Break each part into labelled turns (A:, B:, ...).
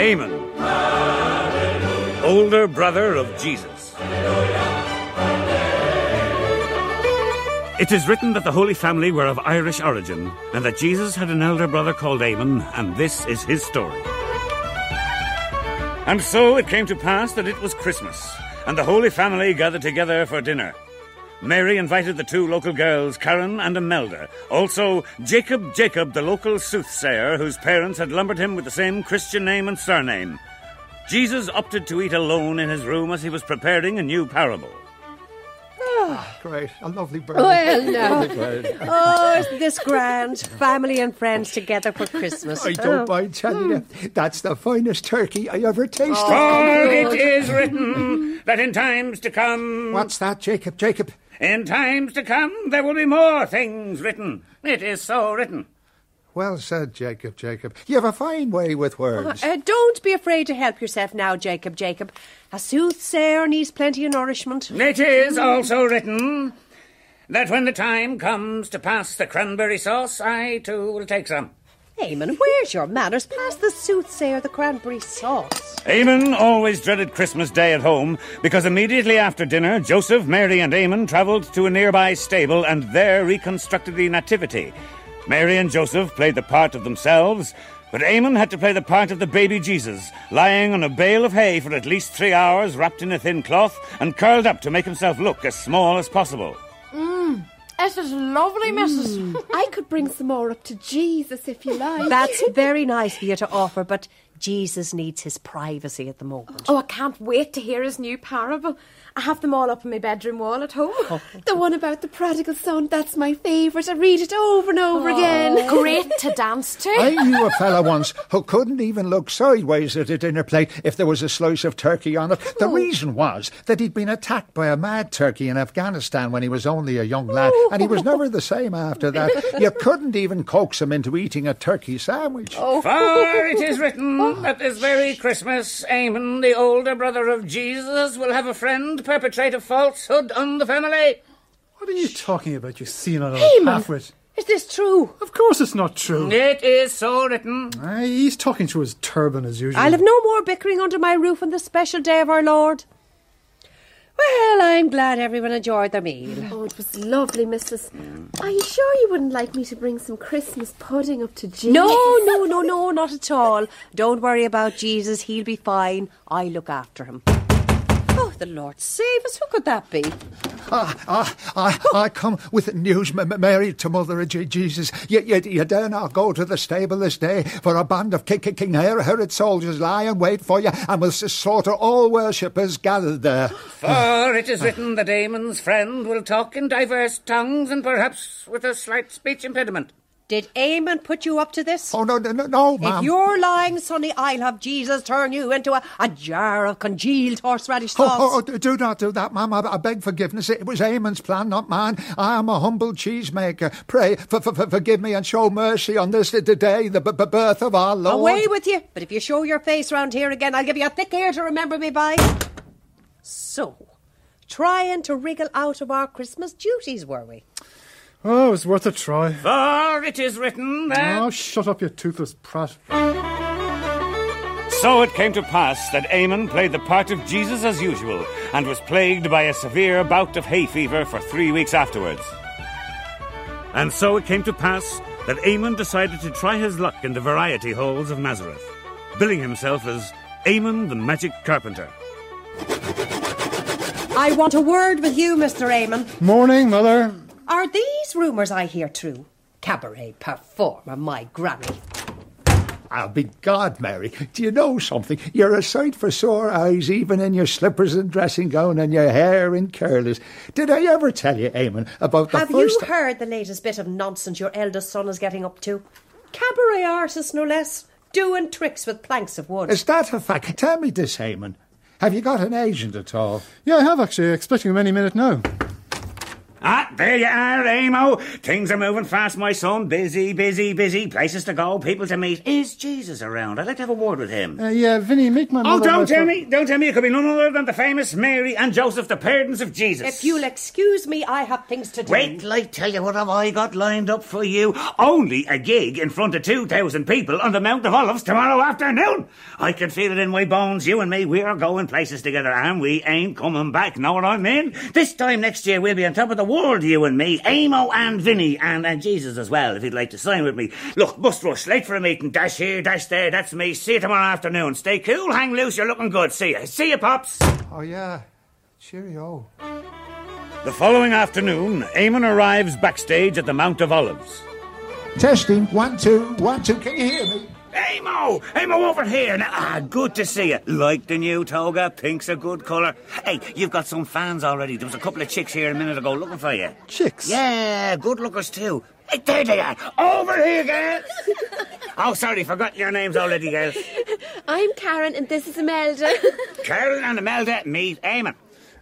A: Eamon, older brother of Jesus. It is written that the Holy Family were of Irish origin, and that Jesus had an elder brother called Eamon, and this is his story. And so it came to pass that it was Christmas, and the Holy Family gathered together for dinner. Mary invited the two local girls, Karen and Imelda. Also, Jacob Jacob, the local soothsayer, whose parents had lumbered him with the same Christian name and surname. Jesus opted to eat alone in his room as he was preparing a new parable.
B: Oh, Great, a lovely bird.
C: Well, uh,
B: now. Bird.
C: Oh, isn't this grand? Family and friends together for Christmas.
B: I don't oh. mind telling you, that's the finest turkey I ever tasted.
A: For it is written that in times to come.
B: What's that, Jacob? Jacob?
A: In times to come, there will be more things written. It is so written.
B: Well said, Jacob, Jacob. You have a fine way with words.
C: Uh, don't be afraid to help yourself now, Jacob. Jacob, a soothsayer needs plenty of nourishment.
A: It is also written that when the time comes to pass the cranberry sauce, I too will take some.
C: Eamon, where's your manners? Pass the soothsayer the cranberry sauce.
A: Eamon always dreaded Christmas Day at home because immediately after dinner, Joseph, Mary, and Eamon travelled to a nearby stable and there reconstructed the Nativity. Mary and Joseph played the part of themselves, but Eamon had to play the part of the baby Jesus, lying on a bale of hay for at least three hours, wrapped in a thin cloth and curled up to make himself look as small as possible.
D: This is lovely, Mrs. Mm.
E: I could bring some more up to Jesus if you like.
C: That's very nice for you to offer, but Jesus needs his privacy at the moment.
E: Oh, I can't wait to hear his new parable. I have them all up on my bedroom wall at home. Oh, the one about the prodigal son, that's my favourite. I read it over and over again.
D: Oh, great to dance to.
B: I knew a fella once who couldn't even look sideways at a dinner plate if there was a slice of turkey on it. The oh. reason was that he'd been attacked by a mad turkey in Afghanistan when he was only a young lad, and he was never the same after that. You couldn't even coax him into eating a turkey sandwich.
A: For it is written that this very Christmas, Eamon, the older brother of Jesus, will have a friend perpetrate a falsehood on the family.
F: What are you talking about, you senile old
E: Eamon.
F: halfwit?
C: Is this true?
F: Of course it's not true.
A: It is so written.
F: Aye, he's talking through his turban as usual.
C: I'll have no more bickering under my roof on the special day of our Lord. Well, I'm glad everyone enjoyed their meal.
E: Oh, it was lovely, Mrs. Are you sure you wouldn't like me to bring some Christmas pudding up to Jesus?
C: No, no, no, no, not at all. Don't worry about Jesus. He'll be fine. I look after him. Oh, the Lord save us. Who could that be?
B: Ah, ah, I, I come with news, Mary, to Mother of Je- Jesus. You, you, you dare not go to the stable this day, for a band of King, King Herod soldiers lie in wait for you and will slaughter all worshippers gathered there.
A: For it is written the damon's friend will talk in diverse tongues and perhaps with a slight speech impediment.
C: Did Eamon put you up to this?
B: Oh, no, no, no, no
C: If you're lying, Sonny, I'll have Jesus turn you into a, a jar of congealed horseradish
B: Oh,
C: sauce.
B: oh, oh, do not do that, ma'am. I, I beg forgiveness. It was Eamon's plan, not mine. I am a humble cheesemaker. Pray, for, for, for, forgive me and show mercy on this the day, the b- b- birth of our Lord.
C: Away with you! But if you show your face round here again, I'll give you a thick ear to remember me by. So, trying to wriggle out of our Christmas duties, were we?
F: Oh, it was worth a try.
A: For it is written that.
F: Oh, shut up, you toothless prat.
A: So it came to pass that Eamon played the part of Jesus as usual and was plagued by a severe bout of hay fever for three weeks afterwards. And so it came to pass that Eamon decided to try his luck in the variety halls of Nazareth, billing himself as Eamon the Magic Carpenter.
C: I want a word with you, Mr. Eamon.
F: Morning, mother.
C: Are these rumours I hear true? Cabaret performer, my granny.
B: I'll be God, Mary. Do you know something? You're a sight for sore eyes, even in your slippers and dressing gown and your hair in curlers. Did I ever tell you, Eamon, about the
C: Have
B: first
C: you heard the latest bit of nonsense your eldest son is getting up to? Cabaret artist, no less, doing tricks with planks of wood.
B: Is that a fact? Tell me this, Eamon. Have you got an agent at all?
F: Yeah, I have actually. Expecting him any minute now.
A: Ah, there you are, Amo. Things are moving fast, my son. Busy, busy, busy. Places to go, people to meet. Is Jesus around? I'd like to have a word with him.
F: Uh, yeah, Vinny, make my
A: Oh, don't tell
F: fa-
A: me, don't tell me it could be none other than the famous Mary and Joseph, the parents of Jesus.
C: If you'll excuse me, I have things to do.
A: Wait till I tell you what have I got lined up for you. Only a gig in front of 2,000 people on the Mount of Olives tomorrow afternoon. I can feel it in my bones. You and me, we are going places together and we ain't coming back. Know what I mean? This time next year, we'll be on top of the world, you and me. Amo and Vinny and, and Jesus as well, if you'd like to sign with me. Look, bust rush, late for a meeting. Dash here, dash there. That's me. See you tomorrow afternoon. Stay cool, hang loose. You're looking good. See you. See you, Pops.
B: Oh, yeah. Cheerio.
A: The following afternoon, Eamon arrives backstage at the Mount of Olives.
B: Testing. One, two, one, two. Can you hear me?
A: Amo! Amo over here! Now, ah, good to see you. Like the new toga? Pink's a good colour. Hey, you've got some fans already. There was a couple of chicks here a minute ago looking for you.
F: Chicks?
A: Yeah, good lookers too. Hey, there they are. Over here, girl. oh, sorry, forgot your names already, girl.
E: I'm Karen and this is Imelda.
A: Karen and Imelda, meet Eamon.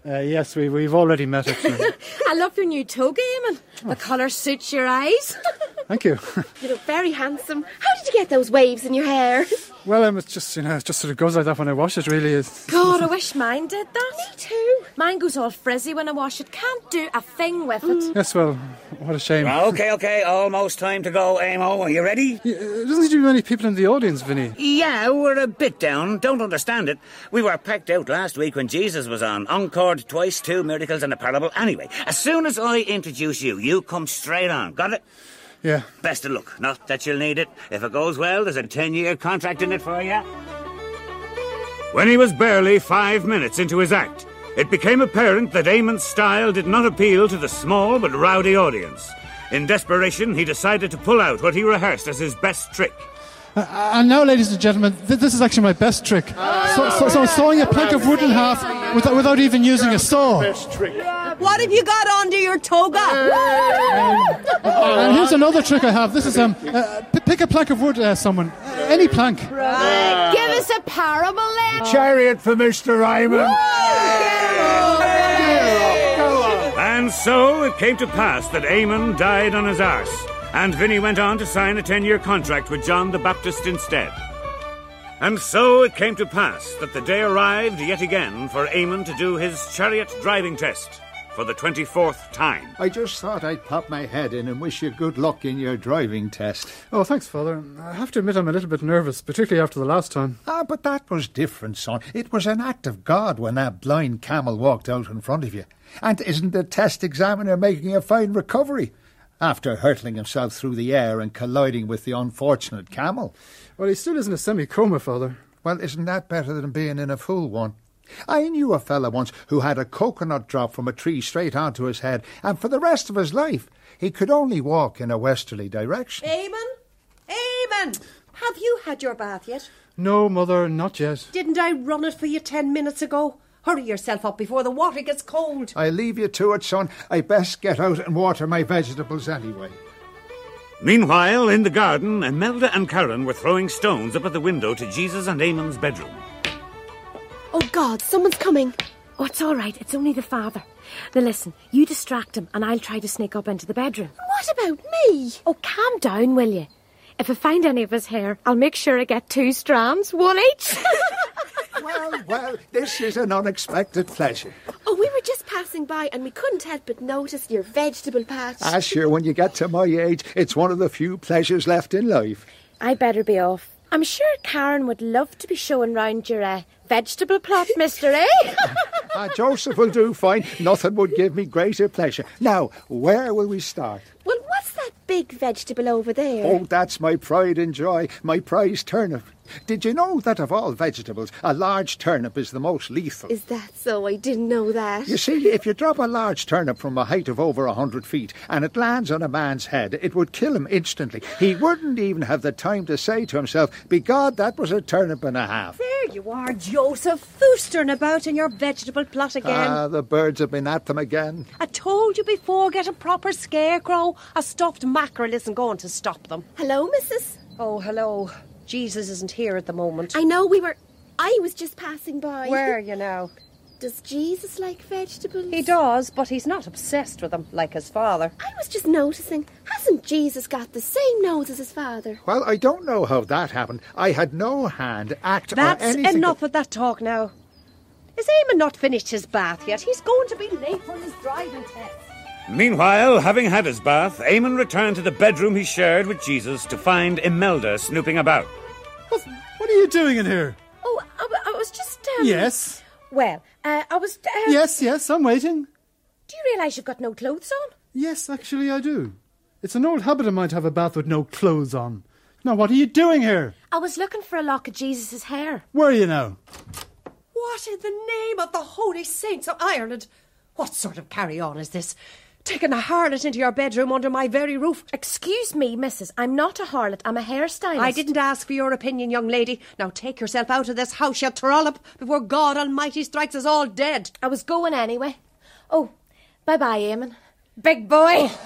F: Uh, yes, we, we've already met, actually.
D: I love your new toga, Eamon. The colour suits your eyes.
F: Thank you.
E: you look very handsome. How did you get those waves in your hair?
F: well, um, it's just, you know, it just sort of goes like that when I wash it, really. It's,
D: God, I wish mine did that.
E: Me too.
D: Mine goes all frizzy when I wash it. Can't do a thing with it.
F: yes, well, what a shame.
A: Okay, okay, almost time to go, Amo. Are you ready?
F: Yeah, uh, doesn't seem to be many people in the audience, Vinny.
A: Yeah, we're a bit down. Don't understand it. We were packed out last week when Jesus was on. Encored twice, two miracles and a parable. Anyway, as soon as I introduce you, you come straight on. Got it?
F: Yeah.
A: Best of luck. Not that you'll need it. If it goes well, there's a 10 year contract in it for you. When he was barely five minutes into his act, it became apparent that Eamon's style did not appeal to the small but rowdy audience. In desperation, he decided to pull out what he rehearsed as his best trick.
F: Uh, and now, ladies and gentlemen, th- this is actually my best trick. So, so, so sawing a plank of wood in half without, without even using a saw.
C: What have you got under your toga?
F: And here's another trick I have. This is um, uh, p- pick a plank of wood, uh, someone, Uh, any plank.
D: Give us a parable then.
B: Chariot for Mr. Raymond.
A: And so it came to pass that Eamon died on his arse, and Vinny went on to sign a 10 year contract with John the Baptist instead. And so it came to pass that the day arrived yet again for Eamon to do his chariot driving test for the 24th time.
B: I just thought I'd pop my head in and wish you good luck in your driving test.
F: Oh, thanks, Father. I have to admit I'm a little bit nervous, particularly after the last time.
B: Ah, but that was different, son. It was an act of God when that blind camel walked out in front of you. And isn't the test examiner making a fine recovery? After hurtling himself through the air and colliding with the unfortunate camel.
F: Well, he still isn't a semi-coma, Father.
B: Well, isn't that better than being in a full one? I knew a fella once who had a coconut drop from a tree straight onto his head, and for the rest of his life he could only walk in a westerly direction.
C: Eamon? Eamon! Have you had your bath yet?
F: No, Mother, not yet.
C: Didn't I run it for you ten minutes ago? Hurry yourself up before the water gets cold.
B: I leave you to it, son. I best get out and water my vegetables anyway.
A: Meanwhile, in the garden, Imelda and Karen were throwing stones up at the window to Jesus and Eamon's bedroom.
E: Oh God, someone's coming.
D: Oh, it's all right. It's only the father. Now listen, you distract him and I'll try to sneak up into the bedroom.
E: What about me?
D: Oh, calm down, will you? If I find any of his hair, I'll make sure I get two strands, one each.
B: Well, well, this is an unexpected pleasure.
E: Oh, we were just passing by and we couldn't help but notice your vegetable patch.
B: Ah, sure, when you get to my age, it's one of the few pleasures left in life.
D: I better be off. I'm sure Karen would love to be showing round your uh, vegetable plot, Mister A.
B: Ah, Joseph will do fine. Nothing would give me greater pleasure. Now, where will we start?
E: Well, what's that big vegetable over there?
B: Oh, that's my pride and joy, my prize turnip. Did you know that of all vegetables, a large turnip is the most lethal?
E: Is that so? I didn't know that.
B: You see, if you drop a large turnip from a height of over a hundred feet and it lands on a man's head, it would kill him instantly. He wouldn't even have the time to say to himself, Begod, that was a turnip and a half.
C: There you are, Joseph, foostering about in your vegetable plot again.
B: Ah, the birds have been at them again.
C: I told you before, get a proper scarecrow. A stuffed mackerel isn't going to stop them.
E: Hello, Mrs.
C: Oh, hello. Jesus isn't here at the moment.
E: I know we were. I was just passing by.
C: Where you know?
E: Does Jesus like vegetables?
C: He does, but he's not obsessed with them like his father.
E: I was just noticing, hasn't Jesus got the same nose as his father?
B: Well, I don't know how that happened. I had no hand, at act,
C: That's
B: or anything.
C: enough of that talk now. Is Eamon not finished his bath yet? He's going to be late for his driving test.
A: Meanwhile, having had his bath, Eamon returned to the bedroom he shared with Jesus to find Imelda snooping about.
F: What, what are you doing in here?
E: Oh, I was just. Um,
F: Yes.
E: Well, uh, I was. Uh,
F: Yes, yes, I'm waiting.
E: Do you realise you've got no clothes on?
F: Yes, actually, I do. It's an old habit of mine to have a bath with no clothes on. Now, what are you doing here?
E: I was looking for a lock of Jesus' hair.
F: Where are you now?
C: What in the name of the holy saints of Ireland? What sort of carry on is this? Taking a harlot into your bedroom under my very roof?
E: Excuse me, missus. I'm not a harlot. I'm a hairstylist.
C: I didn't ask for your opinion, young lady. Now take yourself out of this house, you trollop, before God Almighty strikes us all dead.
E: I was going anyway. Oh, bye bye, Eamon. Big boy.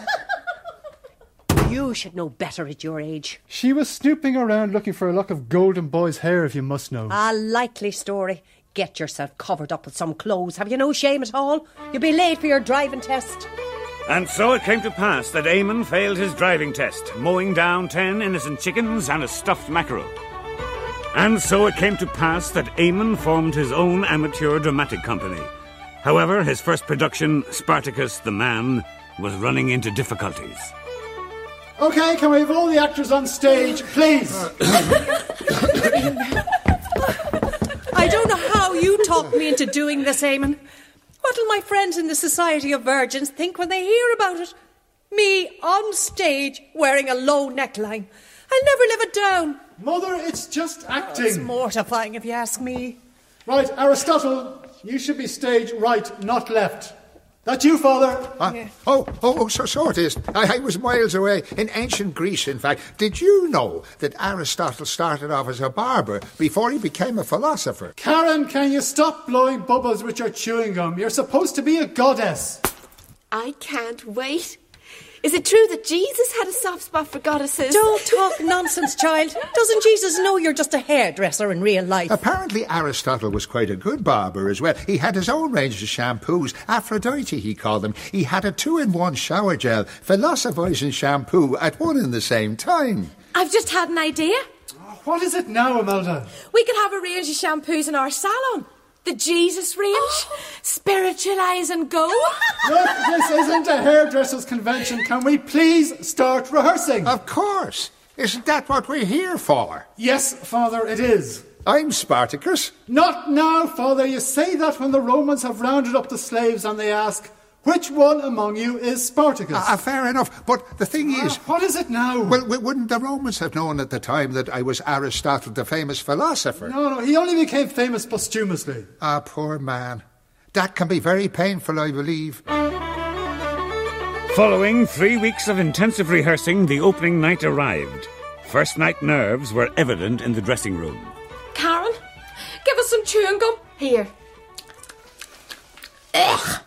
C: You should know better at your age.
F: She was snooping around looking for a lock of golden boy's hair, if you must know.
C: A likely story. Get yourself covered up with some clothes. Have you no shame at all? You'll be late for your driving test.
A: And so it came to pass that Eamon failed his driving test, mowing down ten innocent chickens and a stuffed mackerel. And so it came to pass that Eamon formed his own amateur dramatic company. However, his first production, Spartacus the Man, was running into difficulties.
F: Okay, can we have all the actors on stage, please?
C: I don't know how you talked me into doing this, Eamon. What'll my friends in the Society of Virgins think when they hear about it? Me on stage wearing a low neckline. I'll never live it down.
F: Mother, it's just
C: oh,
F: acting.
C: It's mortifying if you ask me.
F: Right, Aristotle, you should be stage right, not left. That you, Father?
B: Huh? Oh, oh, oh, so, so it is. I, I was miles away. In ancient Greece, in fact. Did you know that Aristotle started off as a barber before he became a philosopher?
F: Karen, can you stop blowing bubbles with your chewing gum? You're supposed to be a goddess.
E: I can't wait. Is it true that Jesus had a soft spot for goddesses?
C: Don't talk nonsense, child. Doesn't Jesus know you're just a hairdresser in real life?
B: Apparently, Aristotle was quite a good barber as well. He had his own range of shampoos. Aphrodite, he called them. He had a two in one shower gel, philosophizing shampoo at one and the same time.
E: I've just had an idea.
F: What is it now, Imelda?
E: We could have a range of shampoos in our salon. The Jesus range. Oh. Spiritualize and go.
F: Look, this isn't a hairdresser's convention. Can we please start rehearsing?
B: Of course. Isn't that what we're here for?
F: yes, Father, it is.
B: I'm Spartacus.
F: Not now, Father. You say that when the Romans have rounded up the slaves and they ask, which one among you is Spartacus?
B: Ah, fair enough. But the thing is,
F: what is it now?
B: well, wouldn't the Romans have known at the time that I was Aristotle, the famous philosopher?
F: no, no, he only became famous posthumously.
B: Ah, poor man. That can be very painful, I believe.
A: Following three weeks of intensive rehearsing, the opening night arrived. First night nerves were evident in the dressing room.
E: Karen, give us some chewing gum. Here. Ugh.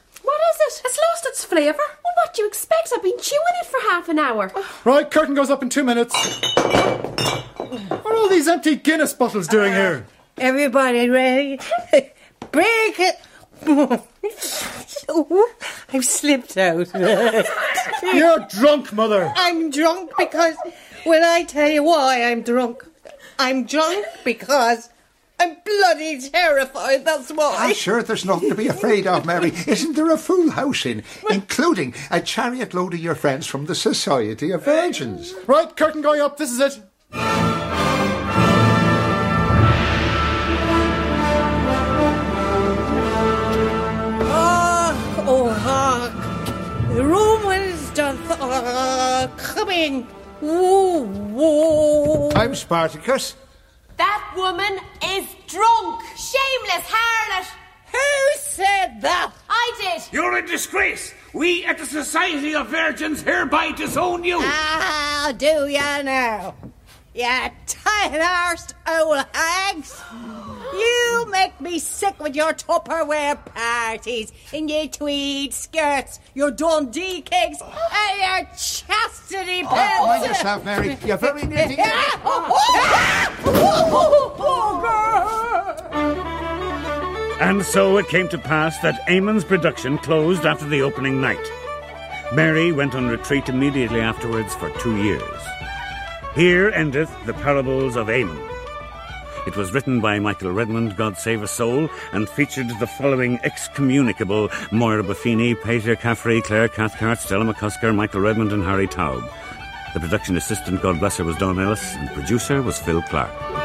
E: What is it? It's lost its flavour. Well, what do you expect? I've been chewing it for half an hour.
F: Right, curtain goes up in two minutes. What are all these empty Guinness bottles doing uh, here?
C: Everybody ready? Break it! Oh, I've slipped out.
F: You're drunk, Mother.
C: I'm drunk because when I tell you why I'm drunk, I'm drunk because I'm bloody terrified. That's why.
B: I'm sure there's nothing to be afraid of, Mary. Isn't there a full house in, including a chariot load of your friends from the Society of Virgins?
F: Right, curtain going up. This is it.
C: Ah, oh, hark. The Romans doth come in. Woo, woo.
B: I'm Spartacus.
E: That woman is drunk. Shameless harlot.
C: Who said that?
E: I did.
A: You're a disgrace! We at the Society of Virgins hereby disown you!
C: How do you know? You tight-arsed old hags! You make me sick with your Tupperware parties, in your tweed skirts, your Dundee cakes, and your chastity belts!
B: Oh, mind yourself, Mary. You're very near the
C: girl!
A: And so it came to pass that Eamon's production closed after the opening night. Mary went on retreat immediately afterwards for two years. Here endeth the parables of Eamon. It was written by Michael Redmond, God Save a Soul, and featured the following excommunicable Moira Buffini, Peter Caffrey, Claire Cathcart, Stella McCusker, Michael Redmond, and Harry Towb. The production assistant, God bless her, was Don Ellis, and producer was Phil Clark.